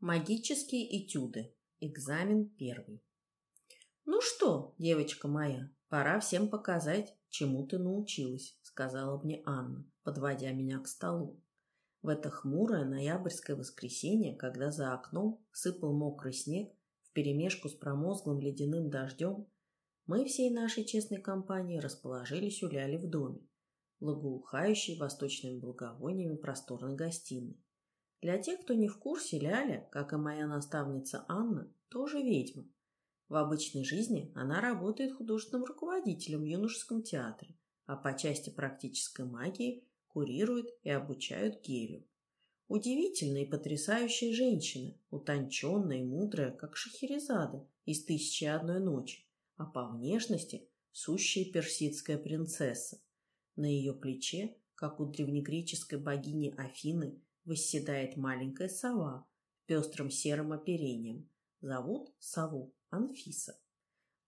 Магические этюды. Экзамен первый. «Ну что, девочка моя, пора всем показать, чему ты научилась», сказала мне Анна, подводя меня к столу. В это хмурое ноябрьское воскресенье, когда за окном сыпал мокрый снег вперемешку с промозглым ледяным дождем, мы всей нашей честной компанией расположились у Ляли в доме, благоухающей восточными благовониями просторной гостиной. Для тех, кто не в курсе, Ляля, как и моя наставница Анна, тоже ведьма. В обычной жизни она работает художественным руководителем в юношеском театре, а по части практической магии курирует и обучают гелю. Удивительная и потрясающая женщина, утонченная и мудрая, как Шахерезада из «Тысячи одной ночи», а по внешности сущая персидская принцесса. На ее плече, как у древнегреческой богини Афины, восседает маленькая сова в пестром серым оперением. Зовут сову Анфиса.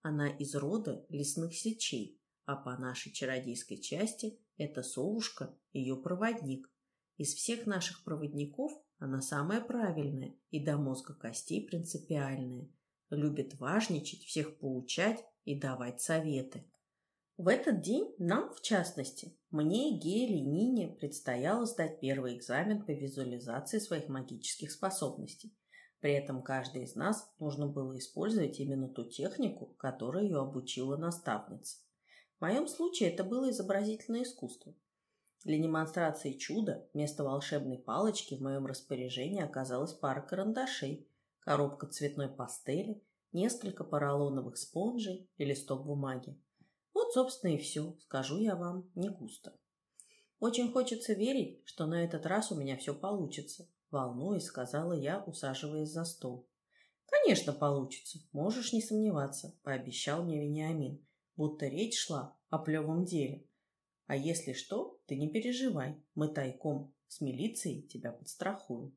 Она из рода лесных сечей, а по нашей чародейской части эта совушка ее проводник. Из всех наших проводников она самая правильная и до мозга костей принципиальная. Любит важничать, всех поучать и давать советы. В этот день нам, в частности, мне, Геле и Нине предстояло сдать первый экзамен по визуализации своих магических способностей. При этом каждый из нас нужно было использовать именно ту технику, которой ее обучила наставница. В моем случае это было изобразительное искусство. Для демонстрации чуда вместо волшебной палочки в моем распоряжении оказалась пара карандашей, коробка цветной пастели, несколько поролоновых спонжей и листок бумаги. Вот, собственно, и все, скажу я вам, не густо. Очень хочется верить, что на этот раз у меня все получится, волнуясь, сказала я, усаживаясь за стол. Конечно, получится, можешь не сомневаться, пообещал мне Вениамин, будто речь шла о плевом деле. А если что, ты не переживай, мы тайком с милицией тебя подстрахуем.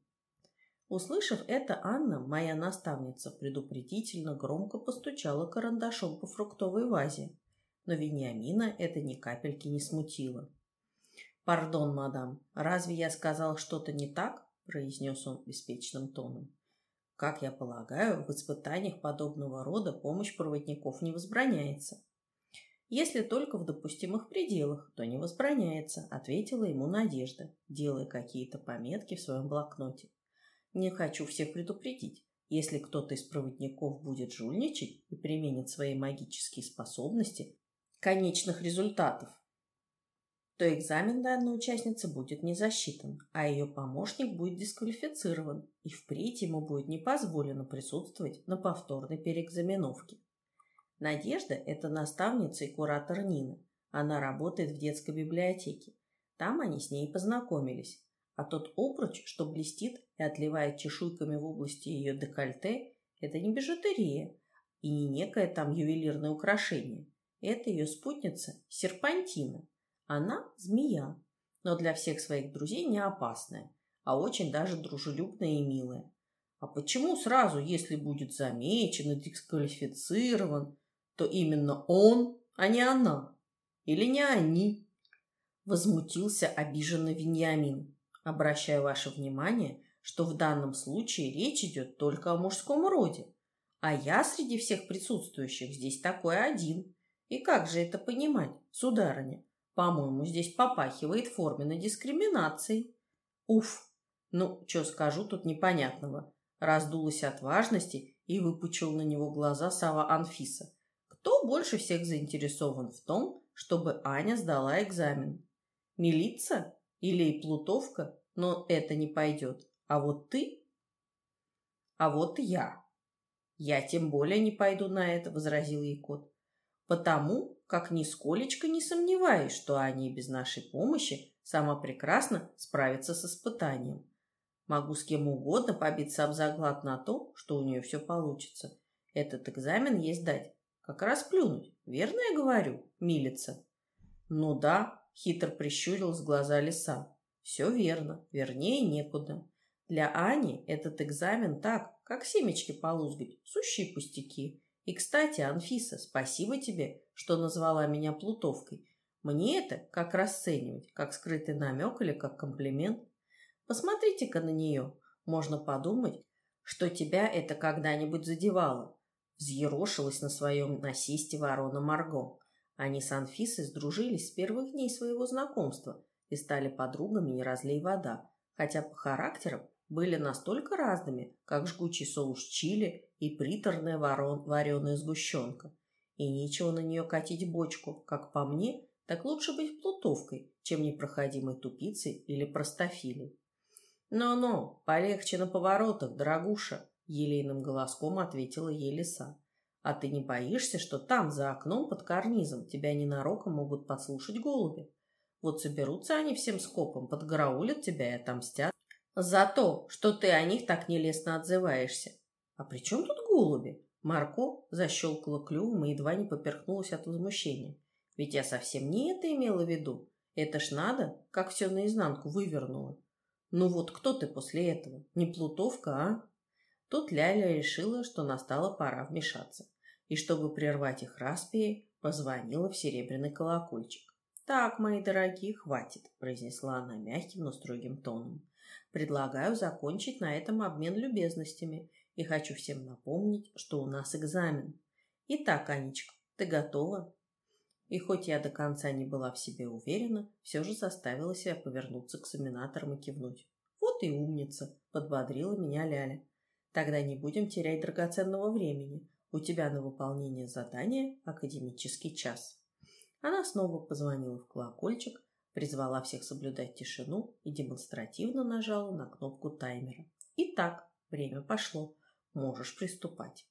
Услышав это, Анна, моя наставница, предупредительно громко постучала карандашом по фруктовой вазе, но Вениамина это ни капельки не смутило. «Пардон, мадам, разве я сказал что-то не так?» – произнес он беспечным тоном. «Как я полагаю, в испытаниях подобного рода помощь проводников не возбраняется». «Если только в допустимых пределах, то не возбраняется», – ответила ему Надежда, делая какие-то пометки в своем блокноте. «Не хочу всех предупредить. Если кто-то из проводников будет жульничать и применит свои магические способности, конечных результатов, то экзамен данной участницы будет не засчитан, а ее помощник будет дисквалифицирован, и впредь ему будет не позволено присутствовать на повторной переэкзаменовке. Надежда – это наставница и куратор Нины. Она работает в детской библиотеке. Там они с ней познакомились. А тот обруч, что блестит и отливает чешуйками в области ее декольте, это не бижутерия и не некое там ювелирное украшение. Это ее спутница Серпантина. Она змея, но для всех своих друзей не опасная, а очень даже дружелюбная и милая. А почему сразу, если будет замечен и дисквалифицирован, то именно он, а не она? Или не они? Возмутился обиженно Веньямин. Обращаю ваше внимание, что в данном случае речь идет только о мужском роде, а я среди всех присутствующих здесь такой один. И как же это понимать, сударыня? По-моему, здесь попахивает форменной дискриминацией. Уф, ну, что скажу тут непонятного. Раздулась от важности и выпучил на него глаза Сава Анфиса. Кто больше всех заинтересован в том, чтобы Аня сдала экзамен? Милиция или Плутовка? Но это не пойдет. А вот ты? А вот я. Я тем более не пойду на это, возразил ей кот потому как нисколечко не сомневаюсь, что они без нашей помощи сама прекрасно справятся с испытанием. Могу с кем угодно побиться об заклад на то, что у нее все получится. Этот экзамен есть дать. Как раз плюнуть. Верно я говорю, милица? Ну да, хитро прищурил с глаза лиса. Все верно, вернее некуда. Для Ани этот экзамен так, как семечки полузгать, сущие пустяки. И, кстати, Анфиса, спасибо тебе, что назвала меня Плутовкой. Мне это как расценивать, как скрытый намек или как комплимент? Посмотрите-ка на нее. Можно подумать, что тебя это когда-нибудь задевало. Взъерошилась на своем насисте ворона Марго. Они с Анфисой сдружились с первых дней своего знакомства и стали подругами не разлей вода, хотя по характерам были настолько разными, как жгучий соус чили и приторная ворон, вареная сгущенка. И нечего на нее катить бочку, как по мне, так лучше быть плутовкой, чем непроходимой тупицей или простофилей. «Ну-ну, полегче на поворотах, дорогуша», — елейным голоском ответила ей лиса. «А ты не боишься, что там, за окном под карнизом, тебя ненароком могут подслушать голуби? Вот соберутся они всем скопом, подграулят тебя и отомстят за то, что ты о них так нелестно отзываешься. А при чем тут голуби?» Марко защелкала клювом и едва не поперхнулась от возмущения. «Ведь я совсем не это имела в виду. Это ж надо, как все наизнанку вывернуло. Ну вот кто ты после этого? Не плутовка, а? Тут Ляля решила, что настала пора вмешаться. И чтобы прервать их распии, позвонила в серебряный колокольчик. «Так, мои дорогие, хватит», – произнесла она мягким, но строгим тоном. «Предлагаю закончить на этом обмен любезностями, и хочу всем напомнить, что у нас экзамен. Итак, Анечка, ты готова?» И хоть я до конца не была в себе уверена, все же заставила себя повернуться к экзаменаторам и кивнуть. «Вот и умница!» – подбодрила меня Ляля. «Тогда не будем терять драгоценного времени. У тебя на выполнение задания академический час». Она снова позвонила в колокольчик, призвала всех соблюдать тишину и демонстративно нажала на кнопку таймера. «Итак, время пошло. Можешь приступать».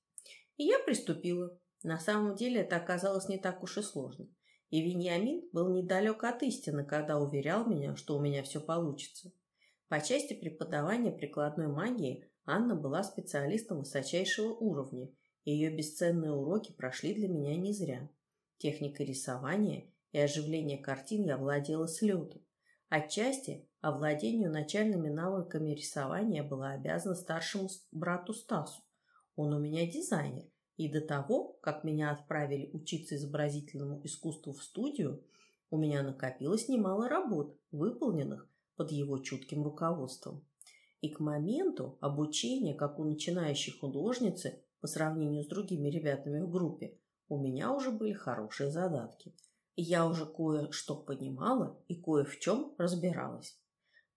И я приступила. На самом деле это оказалось не так уж и сложно. И Вениамин был недалек от истины, когда уверял меня, что у меня все получится. По части преподавания прикладной магии Анна была специалистом высочайшего уровня, и ее бесценные уроки прошли для меня не зря. Техникой рисования и оживления картин я владела с лету. Отчасти овладению начальными навыками рисования была обязана старшему брату Стасу. Он у меня дизайнер, и до того, как меня отправили учиться изобразительному искусству в студию, у меня накопилось немало работ, выполненных под его чутким руководством. И к моменту обучения, как у начинающей художницы, по сравнению с другими ребятами в группе, у меня уже были хорошие задатки. Я уже кое-что понимала и кое в чем разбиралась.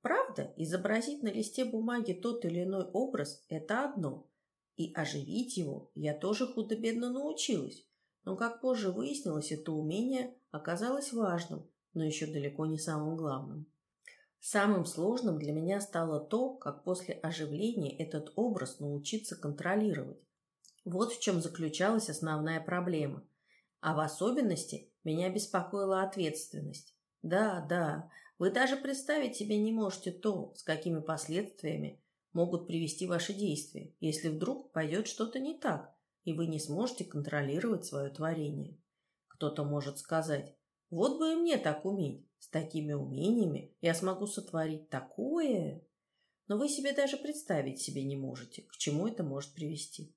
Правда, изобразить на листе бумаги тот или иной образ – это одно, и оживить его я тоже худо-бедно научилась. Но, как позже выяснилось, это умение оказалось важным, но еще далеко не самым главным. Самым сложным для меня стало то, как после оживления этот образ научиться контролировать. Вот в чем заключалась основная проблема. А в особенности меня беспокоила ответственность. Да, да, вы даже представить себе не можете то, с какими последствиями могут привести ваши действия, если вдруг пойдет что-то не так, и вы не сможете контролировать свое творение. Кто-то может сказать, вот бы и мне так уметь, с такими умениями я смогу сотворить такое. Но вы себе даже представить себе не можете, к чему это может привести.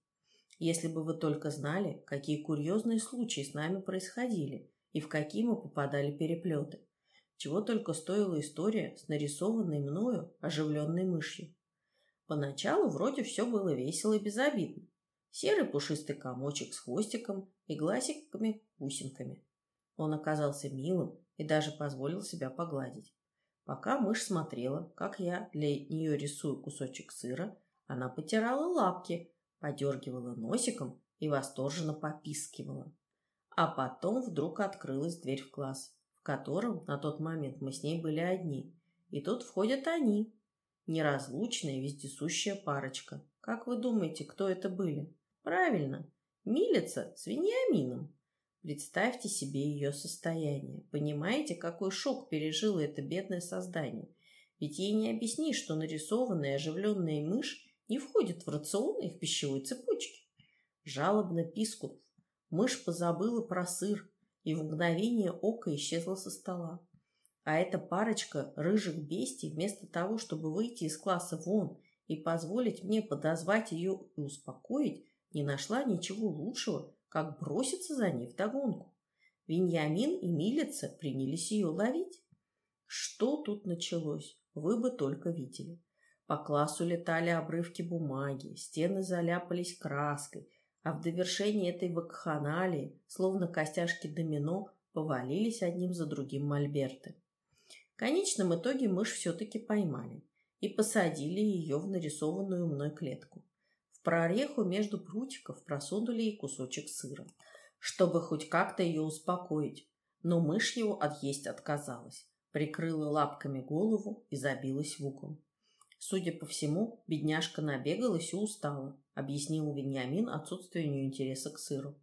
Если бы вы только знали, какие курьезные случаи с нами происходили и в какие мы попадали переплеты. Чего только стоила история с нарисованной мною оживленной мышью. Поначалу вроде все было весело и безобидно. Серый пушистый комочек с хвостиком и глазиками-бусинками. Он оказался милым и даже позволил себя погладить. Пока мышь смотрела, как я для нее рисую кусочек сыра, она потирала лапки, подергивала носиком и восторженно попискивала. А потом вдруг открылась дверь в класс, в котором на тот момент мы с ней были одни. И тут входят они, Неразлучная вездесущая парочка. Как вы думаете, кто это были? Правильно, Милица с Вениамином. Представьте себе ее состояние. Понимаете, какой шок пережило это бедное создание? Ведь ей не объяснишь, что нарисованная оживленная мышь не входит в рацион их пищевой цепочки. Жалобно пискнув, мышь позабыла про сыр и в мгновение ока исчезла со стола. А эта парочка рыжих бестий, вместо того, чтобы выйти из класса вон и позволить мне подозвать ее и успокоить, не нашла ничего лучшего, как броситься за ней вдогонку. Веньямин и Милица принялись ее ловить. Что тут началось, вы бы только видели. По классу летали обрывки бумаги, стены заляпались краской, а в довершении этой вакханалии, словно костяшки домино, повалились одним за другим мольберты. В конечном итоге мышь все-таки поймали и посадили ее в нарисованную мной клетку. В прореху между прутиков просунули ей кусочек сыра, чтобы хоть как-то ее успокоить, но мышь его отъесть отказалась, прикрыла лапками голову и забилась в угол. Судя по всему, бедняжка набегалась и устала, объяснил Вениамин отсутствие у нее интереса к сыру.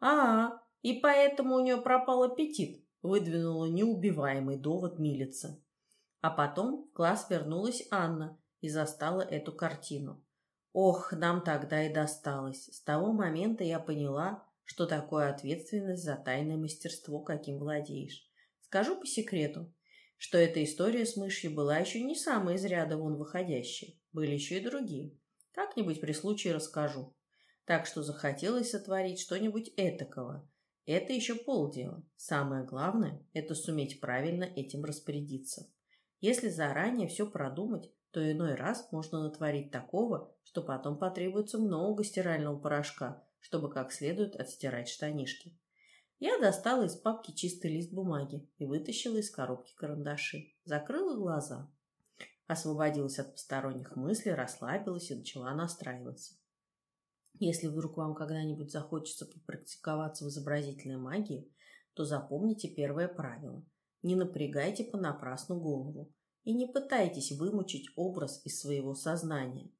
а, и поэтому у нее пропал аппетит», — выдвинула неубиваемый довод милица. А потом в класс вернулась Анна и застала эту картину. Ох, нам тогда и досталось. С того момента я поняла, что такое ответственность за тайное мастерство, каким владеешь. Скажу по секрету, что эта история с мышью была еще не самая из ряда вон выходящая. Были еще и другие. Как-нибудь при случае расскажу. Так что захотелось сотворить что-нибудь этакого. Это еще полдела. Самое главное – это суметь правильно этим распорядиться. Если заранее все продумать, то иной раз можно натворить такого, что потом потребуется много стирального порошка, чтобы как следует отстирать штанишки. Я достала из папки чистый лист бумаги и вытащила из коробки карандаши. Закрыла глаза. Освободилась от посторонних мыслей, расслабилась и начала настраиваться. Если вдруг вам когда-нибудь захочется попрактиковаться в изобразительной магии, то запомните первое правило. Не напрягайте понапрасну голову и не пытайтесь вымучить образ из своего сознания.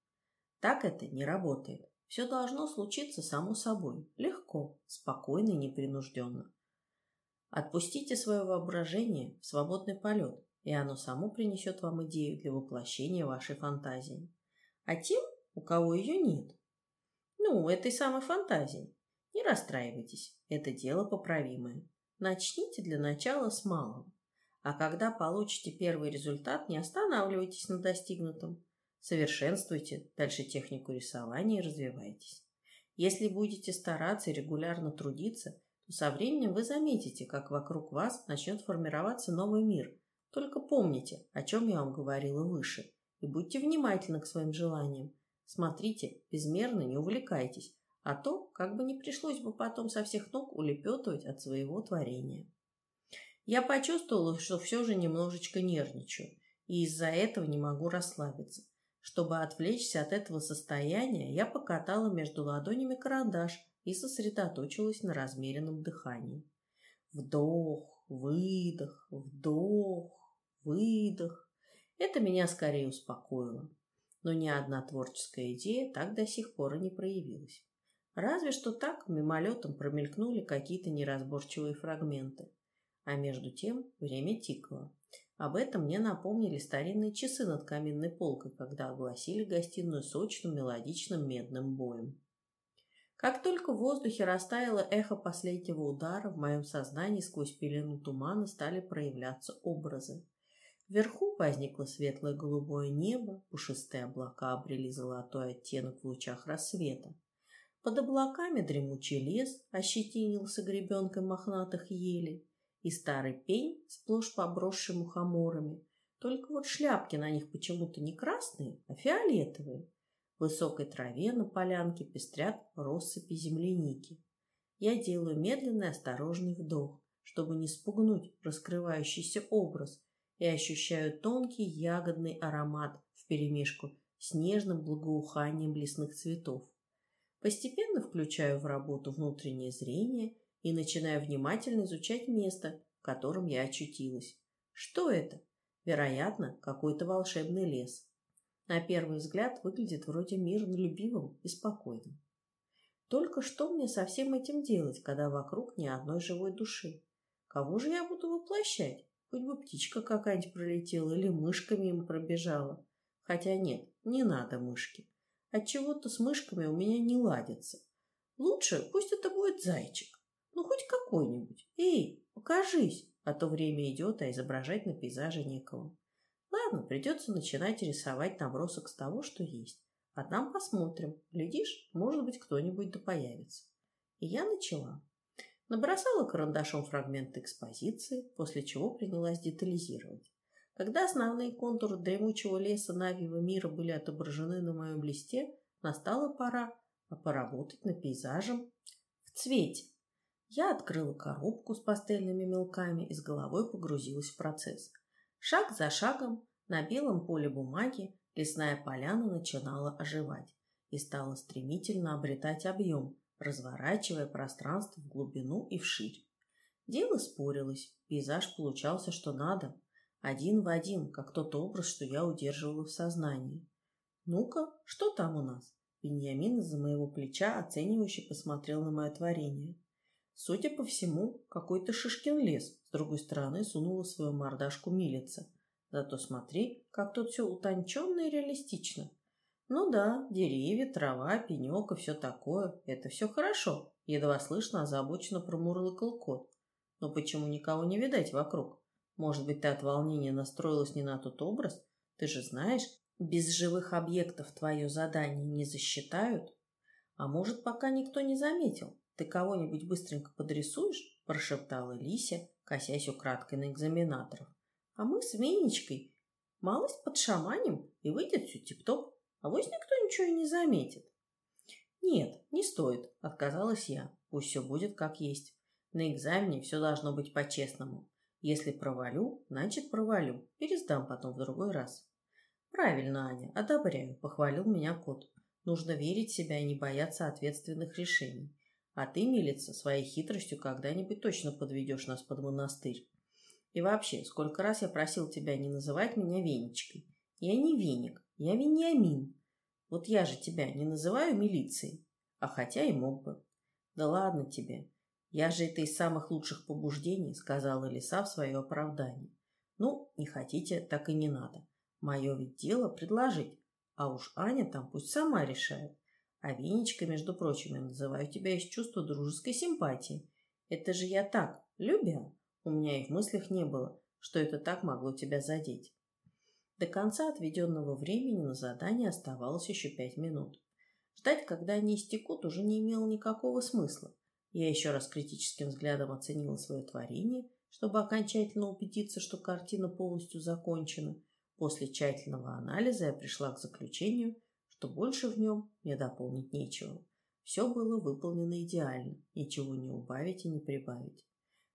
Так это не работает. Все должно случиться само собой, легко, спокойно и непринужденно. Отпустите свое воображение в свободный полет, и оно само принесет вам идею для воплощения вашей фантазии. А тем, у кого ее нет, ну, этой самой фантазии, не расстраивайтесь, это дело поправимое. Начните для начала с малого. А когда получите первый результат, не останавливайтесь на достигнутом. Совершенствуйте дальше технику рисования и развивайтесь. Если будете стараться и регулярно трудиться, то со временем вы заметите, как вокруг вас начнет формироваться новый мир. Только помните, о чем я вам говорила выше, и будьте внимательны к своим желаниям. Смотрите, безмерно не увлекайтесь, а то, как бы не пришлось бы потом со всех ног улепетывать от своего творения. Я почувствовала, что все же немножечко нервничаю, и из-за этого не могу расслабиться. Чтобы отвлечься от этого состояния, я покатала между ладонями карандаш и сосредоточилась на размеренном дыхании. Вдох, выдох, вдох, выдох. Это меня скорее успокоило. Но ни одна творческая идея так до сих пор и не проявилась. Разве что так мимолетом промелькнули какие-то неразборчивые фрагменты. А между тем время тикало. Об этом мне напомнили старинные часы над каминной полкой, когда огласили гостиную сочным мелодичным медным боем. Как только в воздухе растаяло эхо последнего удара, в моем сознании сквозь пелену тумана стали проявляться образы. Вверху возникло светлое голубое небо, пушистые облака обрели золотой оттенок в лучах рассвета. Под облаками дремучий лес ощетинился гребенкой мохнатых елей, и старый пень, сплошь побросший мухоморами. Только вот шляпки на них почему-то не красные, а фиолетовые. В высокой траве на полянке пестрят россыпи земляники. Я делаю медленный осторожный вдох, чтобы не спугнуть раскрывающийся образ, и ощущаю тонкий ягодный аромат вперемешку с нежным благоуханием лесных цветов. Постепенно включаю в работу внутреннее зрение – и начинаю внимательно изучать место, в котором я очутилась. Что это? Вероятно, какой-то волшебный лес. На первый взгляд выглядит вроде мирно-любивым и спокойным. Только что мне со всем этим делать, когда вокруг ни одной живой души? Кого же я буду воплощать? Хоть бы птичка какая-нибудь пролетела или мышка мимо пробежала. Хотя нет, не надо мышки. Отчего-то с мышками у меня не ладится. Лучше пусть это будет зайчик. Ну, хоть какой-нибудь. Эй, покажись, а то время идет, а изображать на пейзаже некого. Ладно, придется начинать рисовать набросок с того, что есть. А там посмотрим. Глядишь, может быть, кто-нибудь да появится. И я начала. Набросала карандашом фрагменты экспозиции, после чего принялась детализировать. Когда основные контуры дремучего леса Навьего мира были отображены на моем листе, настала пора поработать над пейзажем в цвете. Я открыла коробку с пастельными мелками и с головой погрузилась в процесс. Шаг за шагом на белом поле бумаги лесная поляна начинала оживать и стала стремительно обретать объем, разворачивая пространство в глубину и вширь. Дело спорилось, пейзаж получался что надо, один в один, как тот образ, что я удерживала в сознании. «Ну-ка, что там у нас?» Беньямин из-за моего плеча оценивающе посмотрел на мое творение. Судя по всему, какой-то шишкин лес с другой стороны сунула свою мордашку милица. Зато смотри, как тут все утонченно и реалистично. Ну да, деревья, трава, пенек и все такое. Это все хорошо. Едва слышно озабоченно промурлыкал кот. Но почему никого не видать вокруг? Может быть, ты от волнения настроилась не на тот образ? Ты же знаешь, без живых объектов твое задание не засчитают? А может, пока никто не заметил? Ты кого-нибудь быстренько подрисуешь? Прошептала Лися, косясь украдкой на экзаменаторов. А мы с Венечкой малость под шаманем и выйдет все тип-топ. А вось никто ничего и не заметит. Нет, не стоит, отказалась я. Пусть все будет как есть. На экзамене все должно быть по-честному. Если провалю, значит провалю. Пересдам потом в другой раз. Правильно, Аня, одобряю, похвалил меня кот. Нужно верить в себя и не бояться ответственных решений. А ты, милица, своей хитростью когда-нибудь точно подведешь нас под монастырь. И вообще, сколько раз я просил тебя не называть меня Венечкой. Я не Веник, я Вениамин. Вот я же тебя не называю милицией, а хотя и мог бы. Да ладно тебе. Я же это из самых лучших побуждений, сказала Лиса в свое оправдание. Ну, не хотите, так и не надо. Мое ведь дело предложить. А уж Аня там пусть сама решает. А Венечка, между прочим, я называю тебя из чувства дружеской симпатии. Это же я так, любя. У меня и в мыслях не было, что это так могло тебя задеть. До конца отведенного времени на задание оставалось еще пять минут. Ждать, когда они истекут, уже не имело никакого смысла. Я еще раз критическим взглядом оценила свое творение, чтобы окончательно убедиться, что картина полностью закончена. После тщательного анализа я пришла к заключению, что больше в нем мне дополнить нечего. Все было выполнено идеально, ничего не убавить и не прибавить.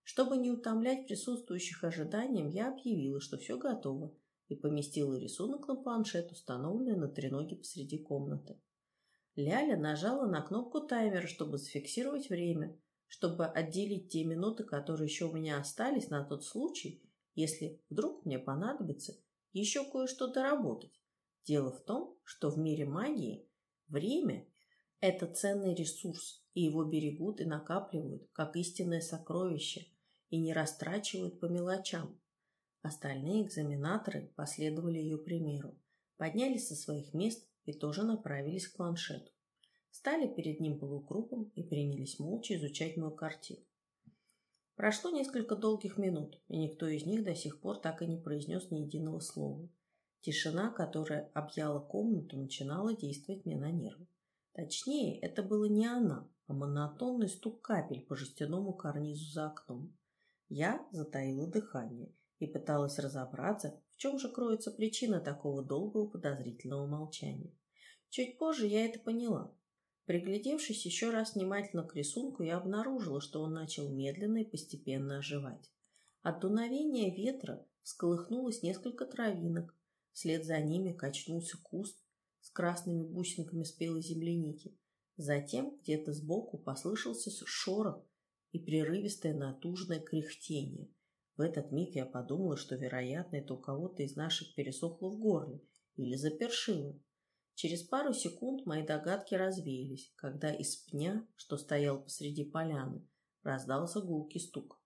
Чтобы не утомлять присутствующих ожиданием, я объявила, что все готово, и поместила рисунок на планшет, установленный на треноге посреди комнаты. Ляля нажала на кнопку таймера, чтобы зафиксировать время, чтобы отделить те минуты, которые еще у меня остались на тот случай, если вдруг мне понадобится еще кое-что доработать. Дело в том, что в мире магии время – это ценный ресурс, и его берегут и накапливают, как истинное сокровище, и не растрачивают по мелочам. Остальные экзаменаторы последовали ее примеру, поднялись со своих мест и тоже направились к планшету. Стали перед ним полукругом и принялись молча изучать мою картину. Прошло несколько долгих минут, и никто из них до сих пор так и не произнес ни единого слова. Тишина, которая объяла комнату, начинала действовать мне на нервы. Точнее, это было не она, а монотонный стук капель по жестяному карнизу за окном. Я затаила дыхание и пыталась разобраться, в чем же кроется причина такого долгого подозрительного молчания. Чуть позже я это поняла. Приглядевшись еще раз внимательно к рисунку, я обнаружила, что он начал медленно и постепенно оживать. От дуновения ветра всколыхнулось несколько травинок, вслед за ними качнулся куст с красными бусинками спелой земляники. Затем где-то сбоку послышался шорох и прерывистое натужное кряхтение – в этот миг я подумала, что, вероятно, это у кого-то из наших пересохло в горле или запершило. Через пару секунд мои догадки развеялись, когда из пня, что стоял посреди поляны, раздался гулкий стук.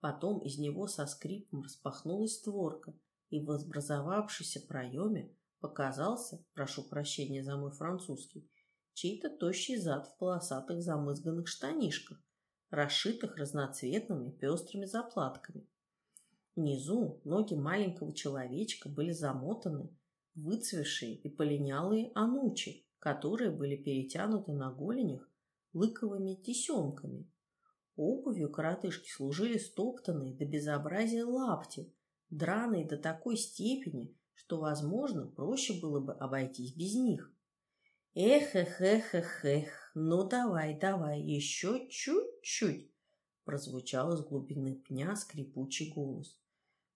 Потом из него со скрипом распахнулась створка, и в образовавшемся проеме показался, прошу прощения за мой французский, чей-то тощий зад в полосатых замызганных штанишках, расшитых разноцветными пестрыми заплатками. Внизу ноги маленького человечка были замотаны выцвевшие и полинялые анучи, которые были перетянуты на голенях лыковыми тесемками. Обувью коротышки служили стоптанные до безобразия лапти, драные до такой степени, что, возможно, проще было бы обойтись без них. Эх, эх, эх, эх, эх, ну давай, давай, еще чуть-чуть, прозвучал из глубины пня скрипучий голос.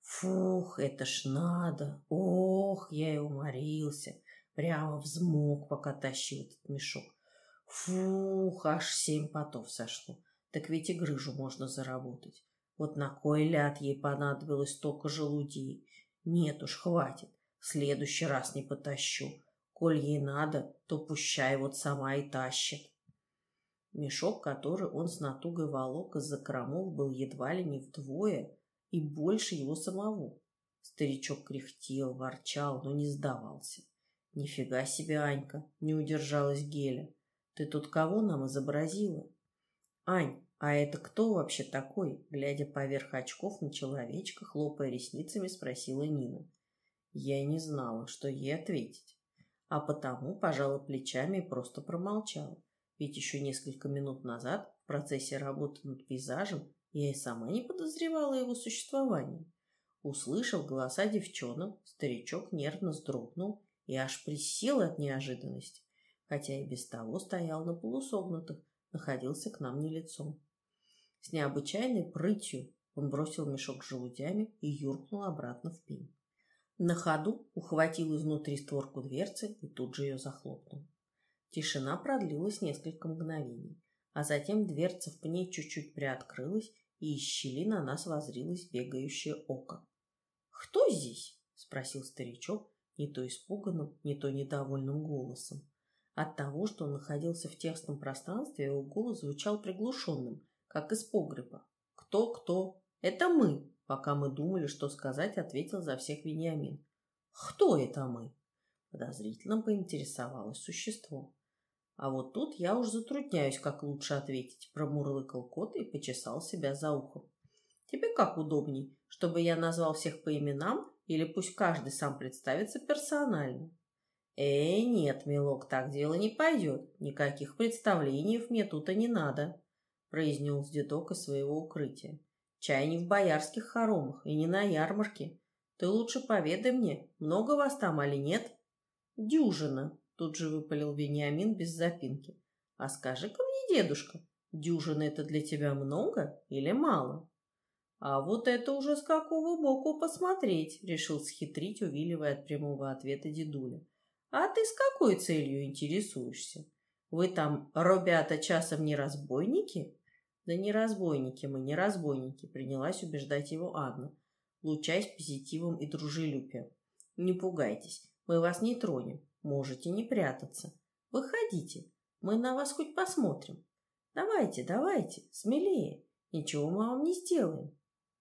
Фух, это ж надо, ох, я и уморился, прямо взмок, пока тащил этот мешок. Фух, аж семь потов сошло, так ведь и грыжу можно заработать. Вот на кой ляд ей понадобилось столько желудей? Нет уж, хватит. В следующий раз не потащу. Коль ей надо, то пущай вот сама и тащит. Мешок, который он с натугой волок из-за кромов, был едва ли не вдвое и больше его самого. Старичок кряхтел, ворчал, но не сдавался. «Нифига себе, Анька!» — не удержалась Геля. «Ты тут кого нам изобразила?» «Ань, «А это кто вообще такой?» Глядя поверх очков на человечка, хлопая ресницами, спросила Нина. Я не знала, что ей ответить. А потому пожала плечами и просто промолчала. Ведь еще несколько минут назад в процессе работы над пейзажем я и сама не подозревала его существовании. Услышав голоса девчонок, старичок нервно вздрогнул и аж присел от неожиданности, хотя и без того стоял на полусогнутых, находился к нам не лицом. С необычайной прытью он бросил мешок с желудями и юркнул обратно в пень. На ходу ухватил изнутри створку дверцы и тут же ее захлопнул. Тишина продлилась несколько мгновений, а затем дверца в пне чуть-чуть приоткрылась, и из щели на нас возрилось бегающее око. «Кто здесь?» — спросил старичок, не то испуганным, не то недовольным голосом. От того, что он находился в тесном пространстве, его голос звучал приглушенным, как из погреба. «Кто, кто?» «Это мы!» Пока мы думали, что сказать, ответил за всех Вениамин. «Кто это мы?» Подозрительно поинтересовалось существо. А вот тут я уж затрудняюсь, как лучше ответить, промурлыкал кот и почесал себя за ухом. Тебе как удобней, чтобы я назвал всех по именам или пусть каждый сам представится персонально? Эй, нет, милок, так дело не пойдет. Никаких представлений мне тут и не надо произнес дедок из своего укрытия. Чай не в боярских хоромах и не на ярмарке. Ты лучше поведай мне, много вас там или нет? Дюжина, тут же выпалил Вениамин без запинки. А скажи-ка мне, дедушка, дюжина это для тебя много или мало? А вот это уже с какого боку посмотреть, решил схитрить, увиливая от прямого ответа дедуля. А ты с какой целью интересуешься? Вы там, ребята, часом не разбойники? Да не разбойники мы, не разбойники, принялась убеждать его Анна, лучаясь позитивом и дружелюбием. Не пугайтесь, мы вас не тронем, можете не прятаться. Выходите, мы на вас хоть посмотрим. Давайте, давайте, смелее, ничего мы вам не сделаем.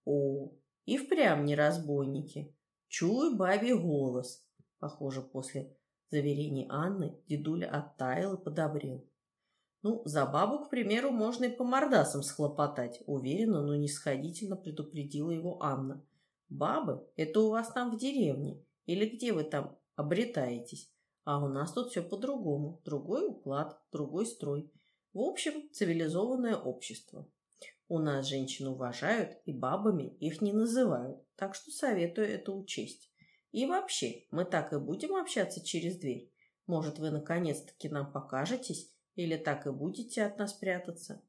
О, и впрямь не разбойники. Чую бабий голос. Похоже, после заверений Анны дедуля оттаял и подобрел. Ну, за бабу, к примеру, можно и по мордасам схлопотать, уверенно, но нисходительно предупредила его Анна. Бабы – это у вас там в деревне, или где вы там обретаетесь. А у нас тут все по-другому. Другой уклад, другой строй. В общем, цивилизованное общество. У нас женщин уважают, и бабами их не называют, так что советую это учесть. И вообще, мы так и будем общаться через дверь. Может, вы наконец-таки нам покажетесь или так и будете от нас прятаться?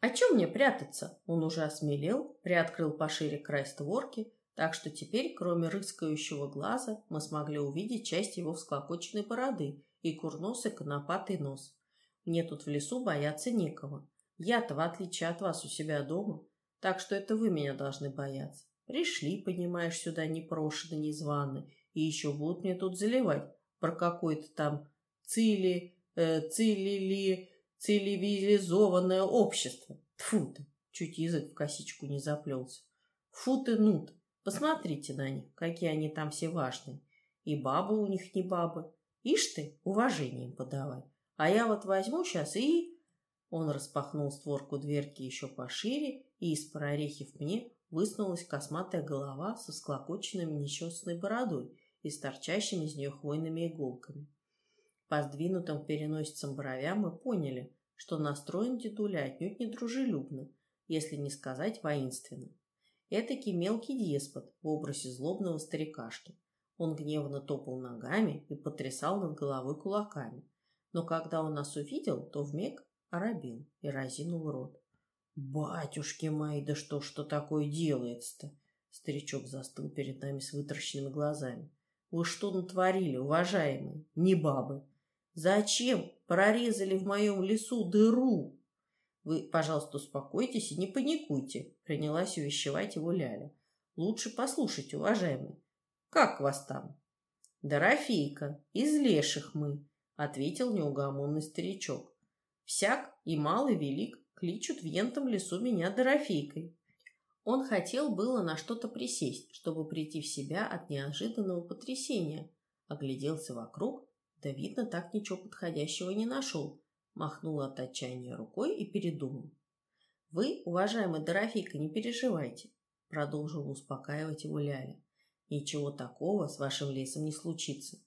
А чем мне прятаться? Он уже осмелел, приоткрыл пошире край створки, так что теперь, кроме рыскающего глаза, мы смогли увидеть часть его всклокоченной бороды и курносый конопатый нос. Мне тут в лесу бояться некого. Я-то, в отличие от вас, у себя дома, так что это вы меня должны бояться. Пришли, понимаешь, сюда непрошено, незваны, и еще будут мне тут заливать про какой-то там цили, э, цилили, цивилизованное общество. Тфу ты, чуть язык в косичку не заплелся. Фу ты, нут, посмотрите на них, какие они там все важные. И бабы у них не бабы. Ишь ты, уважением подавай. А я вот возьму сейчас и... Он распахнул створку дверки еще пошире, и из прорехи в пне высунулась косматая голова со склокоченной нечесанной бородой и с торчащими из нее хвойными иголками. По сдвинутым переносицам бровям мы поняли, что настроен дедуля отнюдь не дружелюбно, если не сказать воинственно. Этакий мелкий деспот в образе злобного старикашки. Он гневно топал ногами и потрясал над головой кулаками. Но когда он нас увидел, то вмиг оробил и разинул рот. «Батюшки мои, да что что такое делается-то?» Старичок застыл перед нами с вытращенными глазами. «Вы что натворили, уважаемые? Не бабы! Зачем прорезали в моем лесу дыру?» «Вы, пожалуйста, успокойтесь и не паникуйте», — принялась увещевать его Ляля. «Лучше послушайте, уважаемый. Как вас там?» «Дорофейка, из леших мы», — ответил неугомонный старичок. «Всяк и малый велик кличут в ентом лесу меня Дорофейкой». Он хотел было на что-то присесть, чтобы прийти в себя от неожиданного потрясения. Огляделся вокруг, да, видно, так ничего подходящего не нашел. Махнул от отчаяния рукой и передумал. «Вы, уважаемый Дорофейка, не переживайте», — продолжил успокаивать его Ляля. «Ничего такого с вашим лесом не случится.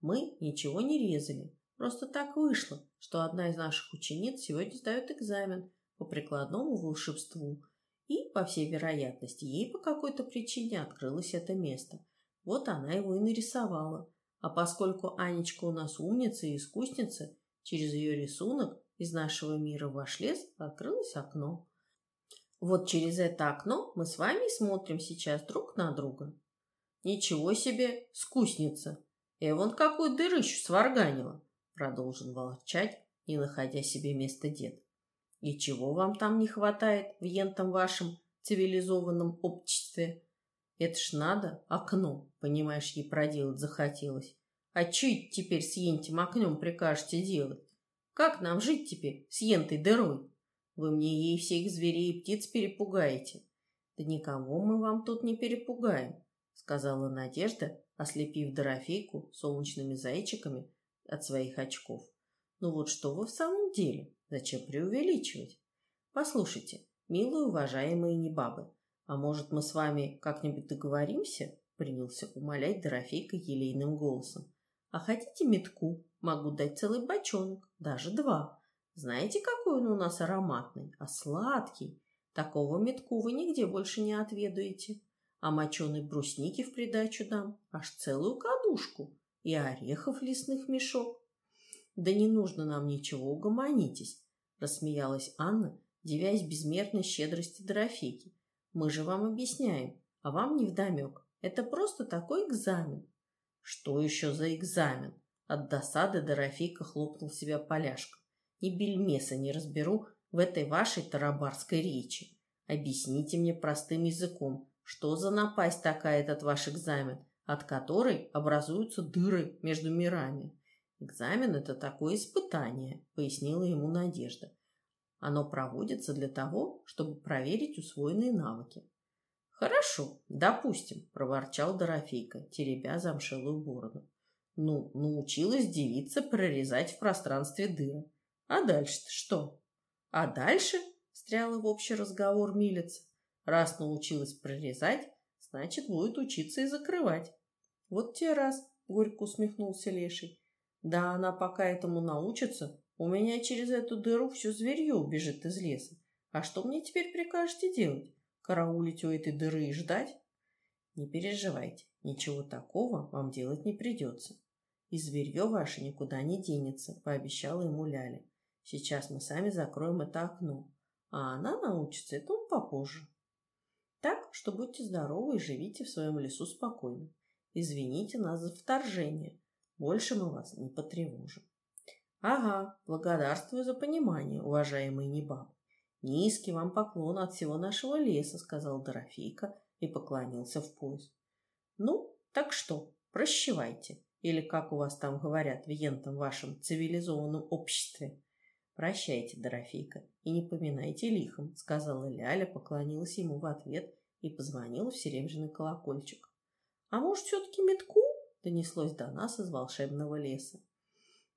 Мы ничего не резали. Просто так вышло, что одна из наших учениц сегодня сдает экзамен по прикладному волшебству, и, по всей вероятности, ей по какой-то причине открылось это место. Вот она его и нарисовала. А поскольку Анечка у нас умница и искусница, через ее рисунок из нашего мира в ваш лес открылось окно. Вот через это окно мы с вами смотрим сейчас друг на друга. Ничего себе, скусница! Эвон какую дырыщу сварганила, продолжил волчать, не находя себе места дед. И чего вам там не хватает в ентом вашем цивилизованном обществе? Это ж надо окно, понимаешь, ей проделать захотелось. А чуть теперь с ентим окном прикажете делать? Как нам жить теперь с ентой дырой? Вы мне ей всех зверей и птиц перепугаете. Да никого мы вам тут не перепугаем, сказала Надежда, ослепив Дорофейку солнечными зайчиками от своих очков. Ну вот что вы в самом деле? Зачем преувеличивать? Послушайте, милые уважаемые небабы, а может мы с вами как-нибудь договоримся? Принялся умолять Дорофейка елейным голосом. А хотите метку? Могу дать целый бочонок, даже два. Знаете, какой он у нас ароматный, а сладкий. Такого метку вы нигде больше не отведаете. А моченой брусники в придачу дам, аж целую кадушку. И орехов лесных мешок. Да не нужно нам ничего, угомонитесь, рассмеялась Анна, девясь безмерной щедрости Дорофейки. Мы же вам объясняем, а вам не вдомек. Это просто такой экзамен. Что еще за экзамен? От досады Дорофейка хлопнул себя поляшком. Ни бельмеса не разберу в этой вашей тарабарской речи. Объясните мне простым языком, что за напасть такая этот ваш экзамен, от которой образуются дыры между мирами. «Экзамен – это такое испытание», – пояснила ему Надежда. «Оно проводится для того, чтобы проверить усвоенные навыки». «Хорошо, допустим», – проворчал Дорофейка, теребя замшелую бороду. «Ну, научилась девица прорезать в пространстве дыры. А дальше-то что?» «А дальше?» – встряла в общий разговор милица. «Раз научилась прорезать, значит, будет учиться и закрывать». «Вот те раз», – горько усмехнулся Леший. Да она пока этому научится, у меня через эту дыру все зверье убежит из леса. А что мне теперь прикажете делать? Караулить у этой дыры и ждать? Не переживайте, ничего такого вам делать не придется. И зверье ваше никуда не денется, пообещала ему Ляля. Сейчас мы сами закроем это окно, а она научится этому попозже. Так что будьте здоровы и живите в своем лесу спокойно. Извините нас за вторжение, больше мы вас не потревожим. Ага, благодарствую за понимание, уважаемый Небаб. Низкий вам поклон от всего нашего леса, сказал Дорофейка и поклонился в пояс. Ну, так что, прощевайте, или как у вас там говорят в ентом вашем цивилизованном обществе. Прощайте, Дорофейка, и не поминайте лихом, сказала Ляля, поклонилась ему в ответ и позвонила в серебряный колокольчик. А может, все-таки метку? донеслось до нас из волшебного леса.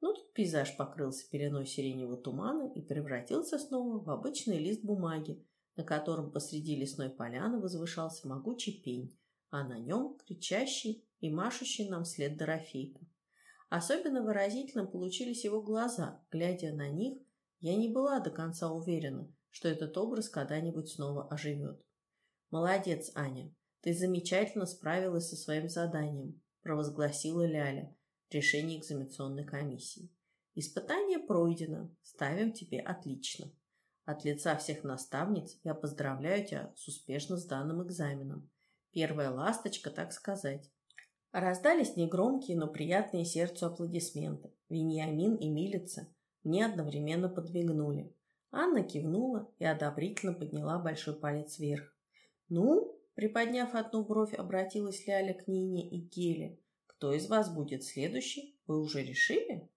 Но тут пейзаж покрылся пеленой сиреневого тумана и превратился снова в обычный лист бумаги, на котором посреди лесной поляны возвышался могучий пень, а на нем кричащий и машущий нам след Дорофейка. Особенно выразительно получились его глаза. Глядя на них, я не была до конца уверена, что этот образ когда-нибудь снова оживет. Молодец, Аня. Ты замечательно справилась со своим заданием, провозгласила Ляля решение экзаменационной комиссии. Испытание пройдено. Ставим тебе отлично. От лица всех наставниц я поздравляю тебя с успешно сданным экзаменом. Первая ласточка, так сказать. Раздались негромкие, но приятные сердцу аплодисменты. Вениамин и Милица мне одновременно подмигнули. Анна кивнула и одобрительно подняла большой палец вверх. «Ну?» — приподняв одну бровь, обратилась Ляля к Нине и Геле. «Кто из вас будет следующий? Вы уже решили?»